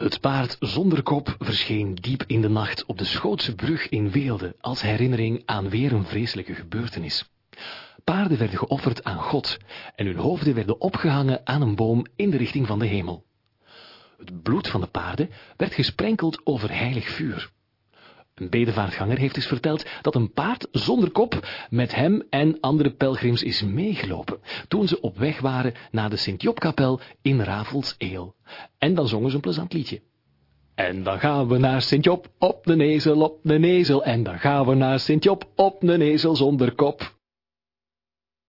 Het paard zonder kop verscheen diep in de nacht op de Schootse brug in Weelde als herinnering aan weer een vreselijke gebeurtenis. Paarden werden geofferd aan God en hun hoofden werden opgehangen aan een boom in de richting van de hemel. Het bloed van de paarden werd gesprenkeld over heilig vuur. Een bedevaartganger heeft eens verteld dat een paard zonder kop met hem en andere pelgrims is meegelopen, toen ze op weg waren naar de Sint-Jobkapel in Ravels-Eel. En dan zongen ze een plezant liedje. En dan gaan we naar Sint-Job op de nezel, op de nezel, en dan gaan we naar Sint-Job op de nezel zonder kop.